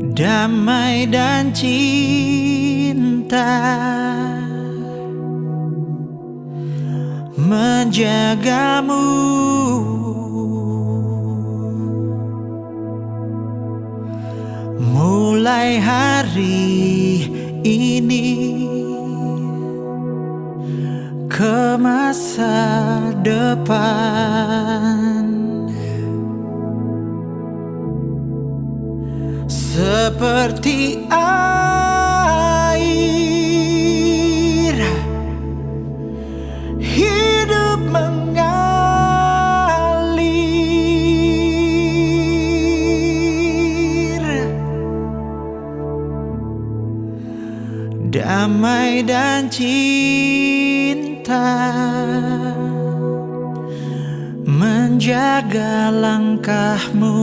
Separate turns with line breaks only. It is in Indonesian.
damai dan cinta. Menjagamu. Mulai hari ini ke masa depan seperti air. Hidup mengalir. Damai dan cinta menjaga langkahmu